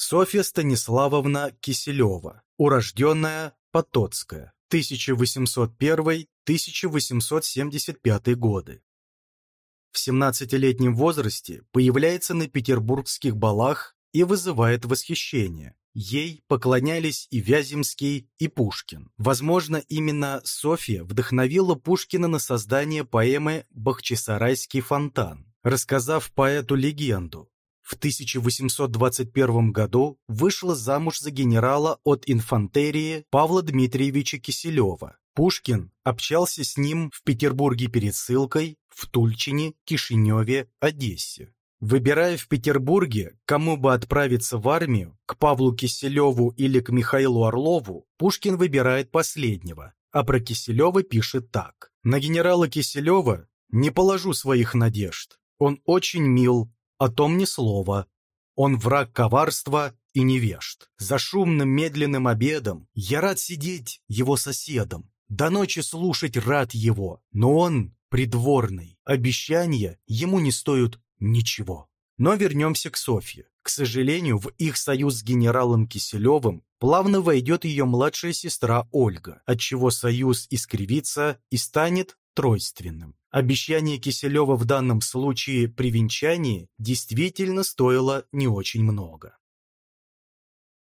Софья Станиславовна Киселева, урожденная Потоцкая, 1801-1875 годы. В 17-летнем возрасте появляется на петербургских балах и вызывает восхищение. Ей поклонялись и Вяземский, и Пушкин. Возможно, именно Софья вдохновила Пушкина на создание поэмы «Бахчисарайский фонтан», рассказав поэту легенду. В 1821 году вышла замуж за генерала от инфантерии Павла Дмитриевича Киселева. Пушкин общался с ним в Петербурге перед ссылкой, в Тульчине, Кишиневе, Одессе. Выбирая в Петербурге, кому бы отправиться в армию, к Павлу Киселеву или к Михаилу Орлову, Пушкин выбирает последнего, а про Киселева пишет так. «На генерала Киселева не положу своих надежд. Он очень мил, о том ни слова. Он враг коварства и невежд. За шумным медленным обедом я рад сидеть его соседом, до ночи слушать рад его, но он придворный, обещания ему не стоят ничего. Но вернемся к Софье. К сожалению, в их союз с генералом Киселевым плавно войдет ее младшая сестра Ольга, отчего союз искривится и станет тройственным. Обещание Киселева в данном случае при венчании действительно стоило не очень много.